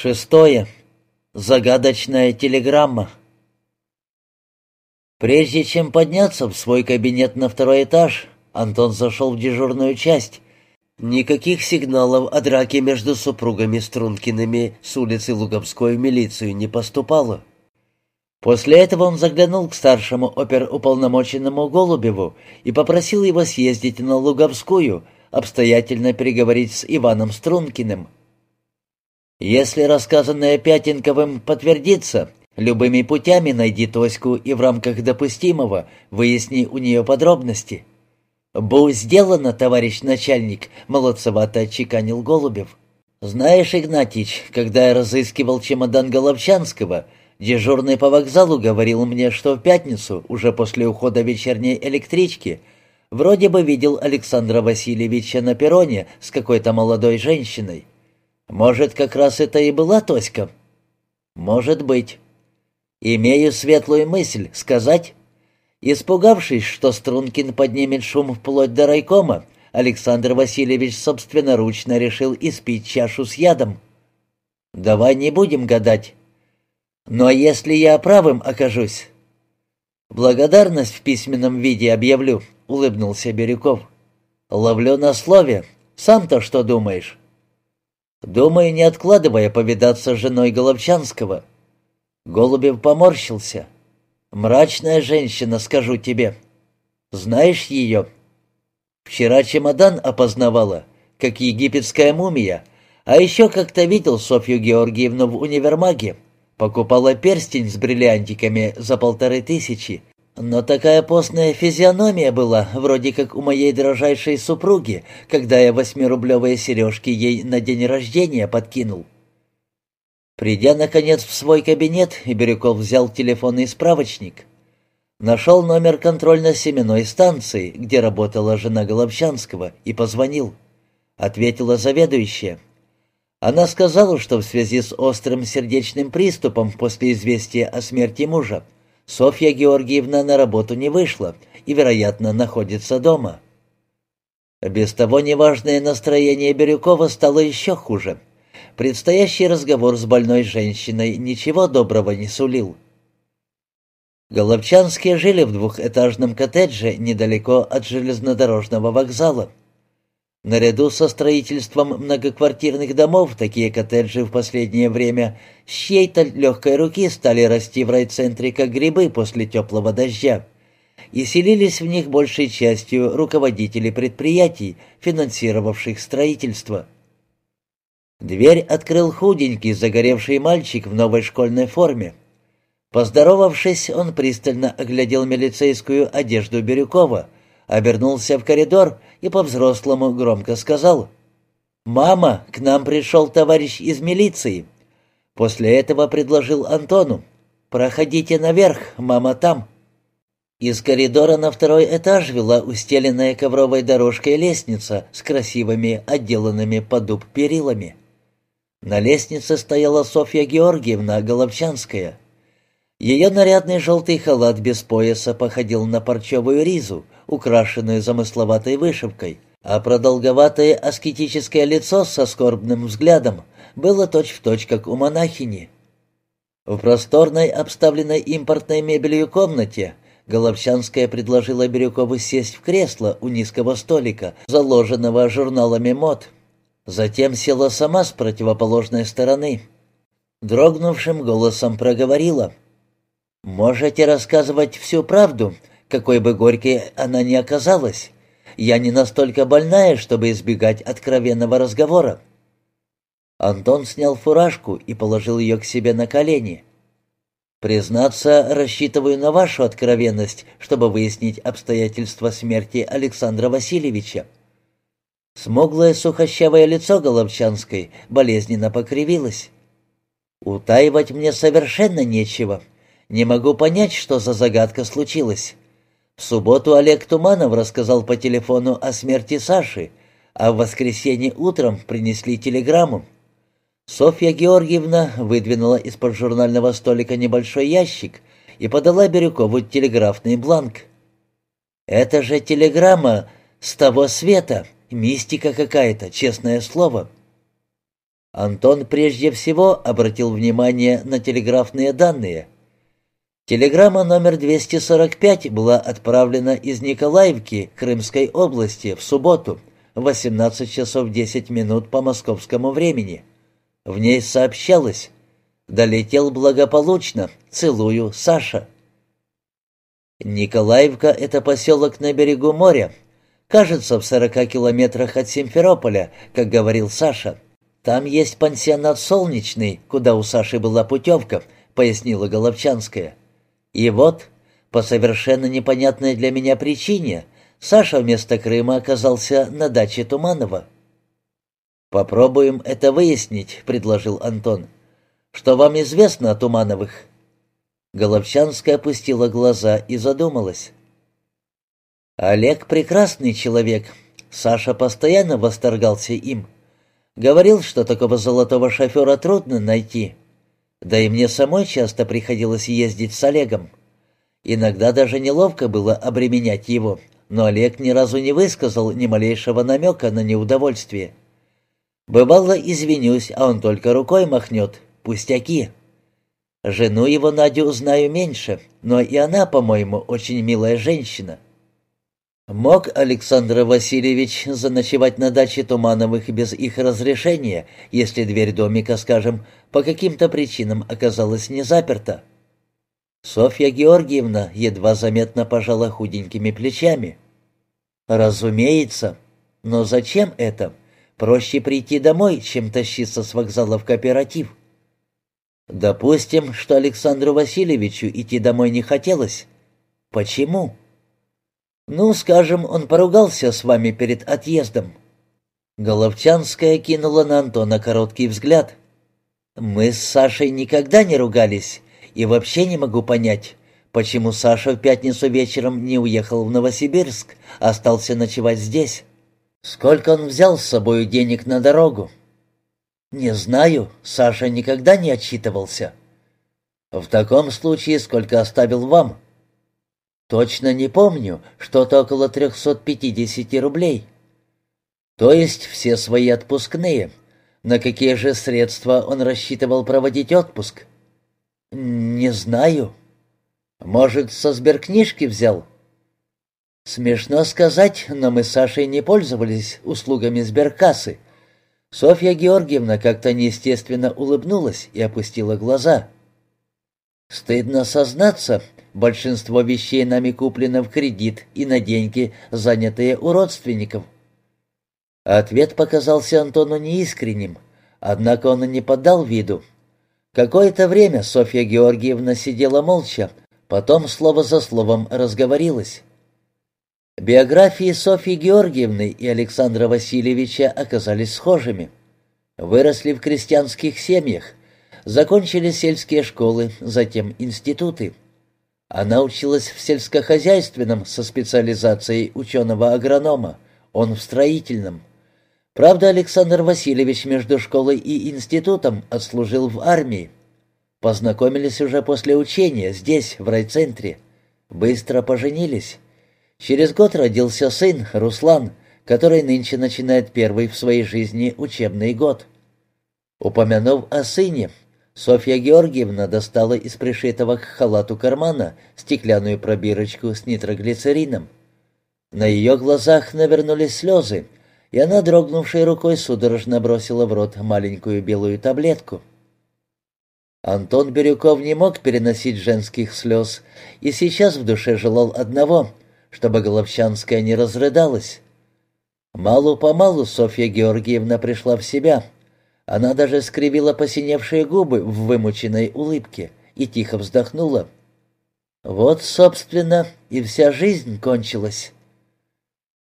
Шестое. Загадочная телеграмма. Прежде чем подняться в свой кабинет на второй этаж, Антон зашел в дежурную часть. Никаких сигналов о драке между супругами Стрункиными с улицы Луговской в милицию не поступало. После этого он заглянул к старшему оперуполномоченному Голубеву и попросил его съездить на Луговскую, обстоятельно переговорить с Иваном Стрункиным – если рассказанное Пятенковым подтвердится, любыми путями найди Тоську и в рамках допустимого выясни у нее подробности. «Бу сделано, товарищ начальник», — молодцевато отчеканил Голубев. «Знаешь, Игнатьич, когда я разыскивал чемодан Головчанского, дежурный по вокзалу говорил мне, что в пятницу, уже после ухода вечерней электрички, вроде бы видел Александра Васильевича на перроне с какой-то молодой женщиной. Может, как раз это и была Тоська? Может быть. Имею светлую мысль сказать. Испугавшись, что Стрункин поднимет шум вплоть до райкома, Александр Васильевич собственноручно решил испить чашу с ядом. «Давай не будем гадать. Но если я правым окажусь...» «Благодарность в письменном виде объявлю», — улыбнулся Бирюков. «Ловлю на слове. Сам-то что думаешь?» Думаю, не откладывая повидаться с женой Головчанского. Голубев поморщился. «Мрачная женщина, скажу тебе. Знаешь ее?» «Вчера чемодан опознавала, как египетская мумия, а еще как-то видел Софью Георгиевну в универмаге. Покупала перстень с бриллиантиками за полторы тысячи. Но такая постная физиономия была, вроде как у моей дрожайшей супруги, когда я восьмирублевые сережки ей на день рождения подкинул. Придя, наконец, в свой кабинет, Бирюков взял телефонный справочник. Нашел номер контрольно-семенной станции, где работала жена Головчанского, и позвонил. Ответила заведующая. Она сказала, что в связи с острым сердечным приступом после известия о смерти мужа Софья Георгиевна на работу не вышла и, вероятно, находится дома. Без того неважное настроение Бирюкова стало еще хуже. Предстоящий разговор с больной женщиной ничего доброго не сулил. Головчанские жили в двухэтажном коттедже недалеко от железнодорожного вокзала. Наряду со строительством многоквартирных домов такие коттеджи в последнее время с чьей-то легкой руки стали расти в райцентре как грибы после теплого дождя и селились в них большей частью руководители предприятий, финансировавших строительство. Дверь открыл худенький, загоревший мальчик в новой школьной форме. Поздоровавшись, он пристально оглядел милицейскую одежду Бирюкова — обернулся в коридор и по-взрослому громко сказал «Мама, к нам пришел товарищ из милиции». После этого предложил Антону «Проходите наверх, мама там». Из коридора на второй этаж вела устеленная ковровой дорожкой лестница с красивыми, отделанными под дуб перилами. На лестнице стояла Софья Георгиевна Головчанская. Ее нарядный желтый халат без пояса походил на парчевую ризу, украшенную замысловатой вышивкой, а продолговатое аскетическое лицо со скорбным взглядом было точь-в-точь, точь, как у монахини. В просторной, обставленной импортной мебелью комнате Головчанская предложила Бирюкову сесть в кресло у низкого столика, заложенного журналами мод. Затем села сама с противоположной стороны. Дрогнувшим голосом проговорила — «Можете рассказывать всю правду, какой бы горькой она ни оказалась. Я не настолько больная, чтобы избегать откровенного разговора». Антон снял фуражку и положил ее к себе на колени. «Признаться, рассчитываю на вашу откровенность, чтобы выяснить обстоятельства смерти Александра Васильевича». Смуглое сухощавое лицо Головчанской болезненно покривилось. «Утаивать мне совершенно нечего», не могу понять, что за загадка случилась. В субботу Олег Туманов рассказал по телефону о смерти Саши, а в воскресенье утром принесли телеграмму. Софья Георгиевна выдвинула из-под журнального столика небольшой ящик и подала Бирюкову телеграфный бланк. «Это же телеграмма с того света, мистика какая-то, честное слово». Антон прежде всего обратил внимание на телеграфные данные. Телеграмма номер 245 была отправлена из Николаевки Крымской области в субботу, 18 часов 10 минут по московскому времени. В ней сообщалось «Долетел благополучно. Целую, Саша». Николаевка — это поселок на берегу моря. Кажется, в 40 километрах от Симферополя, как говорил Саша. Там есть пансионат «Солнечный», куда у Саши была путевка, пояснила Головчанская. И вот, по совершенно непонятной для меня причине, Саша вместо Крыма оказался на даче Туманова. «Попробуем это выяснить», — предложил Антон. «Что вам известно о Тумановых?» Головчанская опустила глаза и задумалась. «Олег прекрасный человек. Саша постоянно восторгался им. Говорил, что такого золотого шофера трудно найти. Да и мне самой часто приходилось ездить с Олегом. Иногда даже неловко было обременять его, но Олег ни разу не высказал ни малейшего намека на неудовольствие. Бывало, извинюсь, а он только рукой махнет. Пустяки. Жену его, Надю, знаю меньше, но и она, по-моему, очень милая женщина. Мог Александр Васильевич заночевать на даче Тумановых без их разрешения, если дверь домика, скажем, по каким-то причинам оказалась не заперта? Софья Георгиевна едва заметно пожала худенькими плечами. «Разумеется. Но зачем это? Проще прийти домой, чем тащиться с вокзала в кооператив». Допустим, что Александру Васильевичу идти домой не хотелось. Почему? Ну, скажем, он поругался с вами перед отъездом. Головчанская кинула на Антона короткий взгляд. Мы с Сашей никогда не ругались, и вообще не могу понять, почему Саша в пятницу вечером не уехал в Новосибирск, а остался ночевать здесь. Сколько он взял с собой денег на дорогу? «Не знаю, Саша никогда не отчитывался». «В таком случае сколько оставил вам?» «Точно не помню, что-то около 350 рублей». «То есть все свои отпускные. На какие же средства он рассчитывал проводить отпуск?» «Не знаю». «Может, со сберкнижки взял?» «Смешно сказать, но мы с Сашей не пользовались услугами сберкассы. Софья Георгиевна как-то неестественно улыбнулась и опустила глаза. «Стыдно сознаться, большинство вещей нами куплено в кредит и на деньги, занятые у родственников». Ответ показался Антону неискренним, однако он и не подал виду. Какое-то время Софья Георгиевна сидела молча, потом слово за словом разговорилась. Биографии Софьи Георгиевны и Александра Васильевича оказались схожими. Выросли в крестьянских семьях, закончили сельские школы, затем институты. Она училась в сельскохозяйственном со специализацией ученого-агронома, он в строительном. Правда, Александр Васильевич между школой и институтом отслужил в армии. Познакомились уже после учения здесь, в райцентре. Быстро поженились. Через год родился сын, Руслан, который нынче начинает первый в своей жизни учебный год. Упомянув о сыне, Софья Георгиевна достала из пришитого к халату кармана стеклянную пробирочку с нитроглицерином. На ее глазах навернулись слезы, и она, дрогнувшей рукой, судорожно бросила в рот маленькую белую таблетку. Антон Бирюков не мог переносить женских слез, и сейчас в душе желал одного — чтобы Головчанская не разрыдалась. Малу-помалу Софья Георгиевна пришла в себя. Она даже скривила посиневшие губы в вымученной улыбке и тихо вздохнула. Вот, собственно, и вся жизнь кончилась.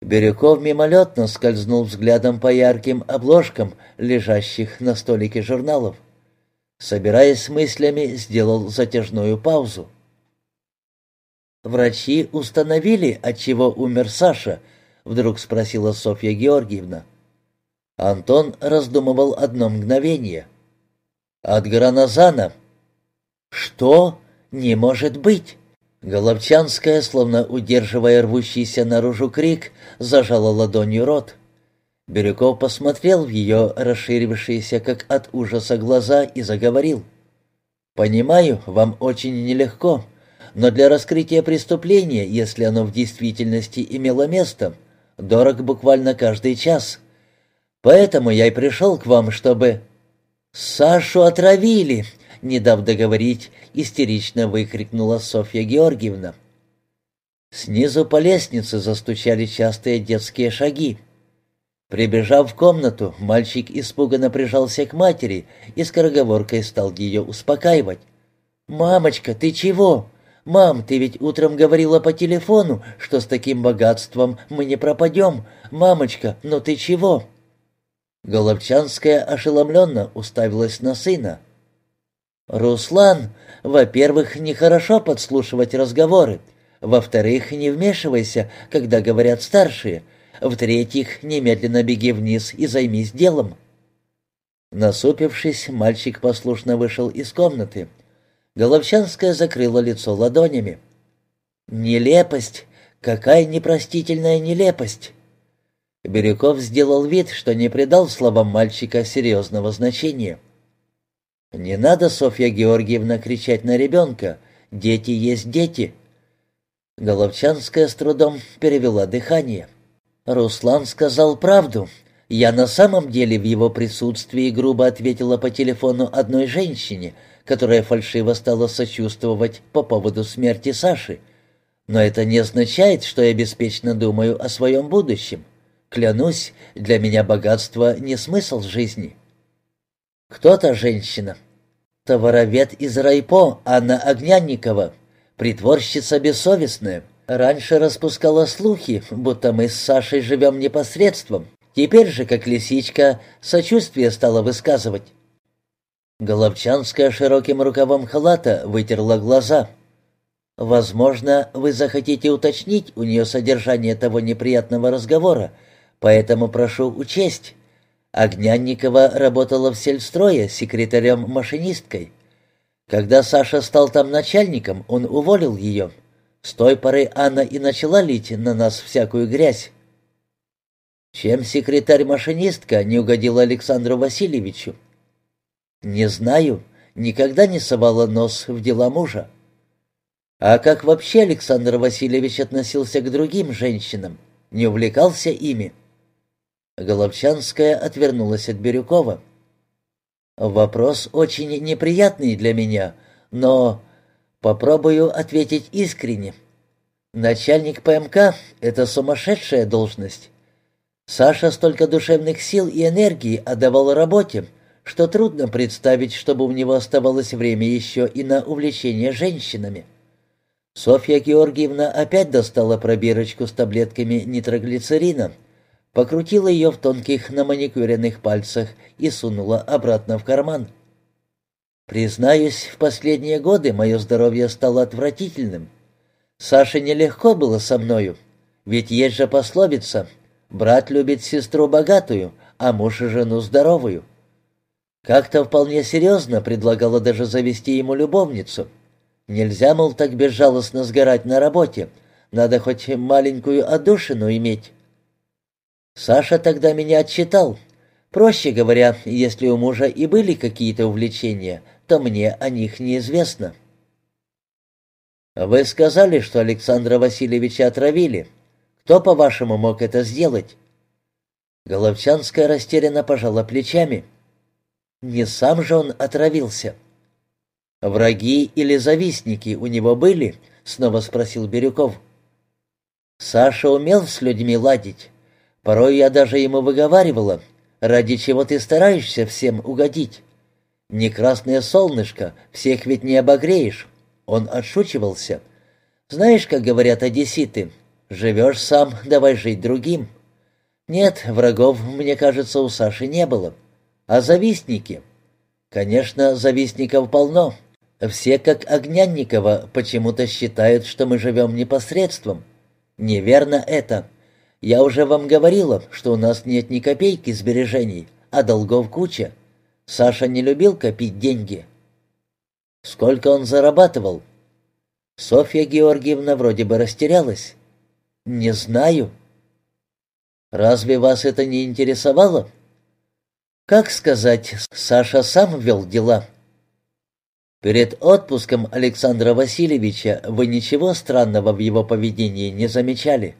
Бирюков мимолетно скользнул взглядом по ярким обложкам, лежащих на столике журналов. Собираясь с мыслями, сделал затяжную паузу. «Врачи установили, от чего умер Саша?» — вдруг спросила Софья Георгиевна. Антон раздумывал одно мгновение. «От гранозана». «Что? Не может быть!» Головчанская, словно удерживая рвущийся наружу крик, зажала ладонью рот. Бирюков посмотрел в ее расширившиеся, как от ужаса, глаза и заговорил. «Понимаю, вам очень нелегко, но для раскрытия преступления, если оно в действительности имело место, дорог буквально каждый час. Поэтому я и пришел к вам, чтобы...» «Сашу отравили!» — не дав договорить, истерично выкрикнула Софья Георгиевна. Снизу по лестнице застучали частые детские шаги. Прибежав в комнату, мальчик испуганно прижался к матери и скороговоркой стал ее успокаивать. «Мамочка, ты чего? Мам, ты ведь утром говорила по телефону, что с таким богатством мы не пропадем. Мамочка, ну ты чего?» Головчанская ошеломленно уставилась на сына. «Руслан, во-первых, нехорошо подслушивать разговоры. Во-вторых, не вмешивайся, когда говорят старшие. В-третьих, немедленно беги вниз и займись делом». Насупившись, мальчик послушно вышел из комнаты. Головчанская закрыла лицо ладонями. «Нелепость! Какая непростительная нелепость!» Бирюков сделал вид, что не придал словам мальчика серьезного значения. «Не надо, Софья Георгиевна, кричать на ребенка. Дети есть дети». Головчанская с трудом перевела дыхание. Руслан сказал правду. Я на самом деле в его присутствии грубо ответила по телефону одной женщине, которая фальшиво стала сочувствовать по поводу смерти Саши. Но это не означает, что я беспечно думаю о своем будущем. Клянусь, для меня богатство не смысл жизни. Кто та женщина? Товаровед из райпо Анна Огнянникова, притворщица бессовестная. Раньше распускала слухи, будто мы с Сашей живем непосредством. Теперь же, как лисичка, сочувствие стала высказывать. Головчанская широким рукавом халата вытерла глаза. «Возможно, вы захотите уточнить у нее содержание того неприятного разговора, поэтому прошу учесть. Огнянникова работала в сельстрое секретарем-машинисткой. Когда Саша стал там начальником, он уволил ее». С той поры Анна и начала лить на нас всякую грязь. Чем секретарь-машинистка не угодила Александру Васильевичу? Не знаю, никогда не совала нос в дела мужа. А как вообще Александр Васильевич относился к другим женщинам? Не увлекался ими? Головчанская отвернулась от Бирюкова. Вопрос очень неприятный для меня, но Попробую ответить искренне. Начальник ПМК — это сумасшедшая должность. Саша столько душевных сил и энергии отдавал работе, что трудно представить, чтобы у него оставалось время еще и на увлечение женщинами. Софья Георгиевна опять достала пробирочку с таблетками нитроглицерина, покрутила ее в тонких наманикюренных пальцах и сунула обратно в карман. Признаюсь, в последние годы мое здоровье стало отвратительным. Саше нелегко было со мною, ведь есть же пословица «брат любит сестру богатую, а муж и жену здоровую». Как-то вполне серьезно предлагала даже завести ему любовницу. Нельзя, мол, так безжалостно сгорать на работе, надо хоть маленькую отдушину иметь. Саша тогда меня отчитал. Проще говоря, если у мужа и были какие-то увлечения, то мне о них неизвестно. Вы сказали, что Александра Васильевича отравили. Кто, по-вашему, мог это сделать? Головчанская растерянно пожала плечами. Не сам же он отравился. Враги или завистники у него были? Снова спросил Бирюков. Саша умел с людьми ладить. Порой я даже ему выговаривала, ради чего ты стараешься всем угодить. Не красное солнышко, всех ведь не обогреешь. Он отшучивался. Знаешь, как говорят одесситы, живешь сам, давай жить другим. Нет, врагов, мне кажется, у Саши не было. А завистники? Конечно, завистников полно. Все, как Огнянникова, почему-то считают, что мы живем непосредством. Неверно это. Я уже вам говорила, что у нас нет ни копейки сбережений, а долгов куча. Саша не любил копить деньги. Сколько он зарабатывал? Софья Георгиевна вроде бы растерялась. Не знаю. Разве вас это не интересовало? Как сказать, Саша сам вел дела. Перед отпуском Александра Васильевича вы ничего странного в его поведении не замечали?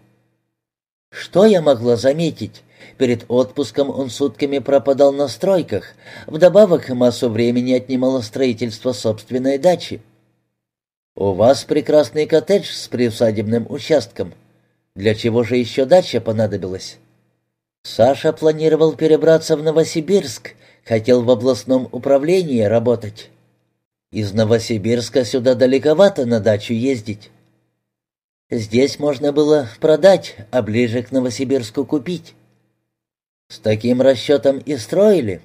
Что я могла заметить? Перед отпуском он сутками пропадал на стройках, вдобавок массу времени отнимало строительство собственной дачи. «У вас прекрасный коттедж с приусадебным участком. Для чего же еще дача понадобилась?» Саша планировал перебраться в Новосибирск, хотел в областном управлении работать. Из Новосибирска сюда далековато на дачу ездить. Здесь можно было продать, а ближе к Новосибирску купить. С таким расчетом и строили?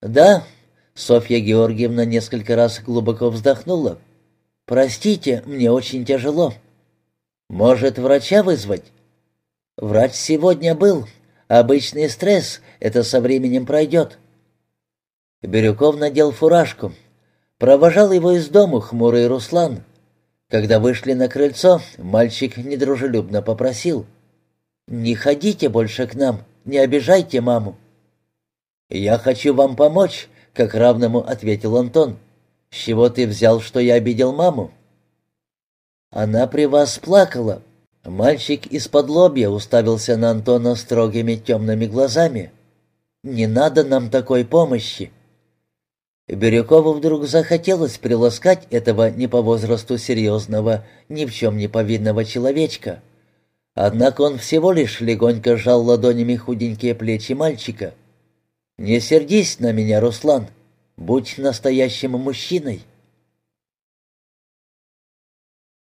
Да, Софья Георгиевна несколько раз глубоко вздохнула. Простите, мне очень тяжело. Может, врача вызвать? Врач сегодня был. Обычный стресс, это со временем пройдет. Бирюков надел фуражку. Провожал его из дому хмурый Руслан. Когда вышли на крыльцо, мальчик недружелюбно попросил. «Не ходите больше к нам, не обижайте маму». «Я хочу вам помочь», — как равному ответил Антон. «С чего ты взял, что я обидел маму?» «Она при вас плакала». Мальчик из-под лобья уставился на Антона строгими темными глазами. «Не надо нам такой помощи». Бирюкову вдруг захотелось приласкать этого не по возрасту серьезного, ни в чем не повинного человечка. Однако он всего лишь легонько сжал ладонями худенькие плечи мальчика. «Не сердись на меня, Руслан. Будь настоящим мужчиной».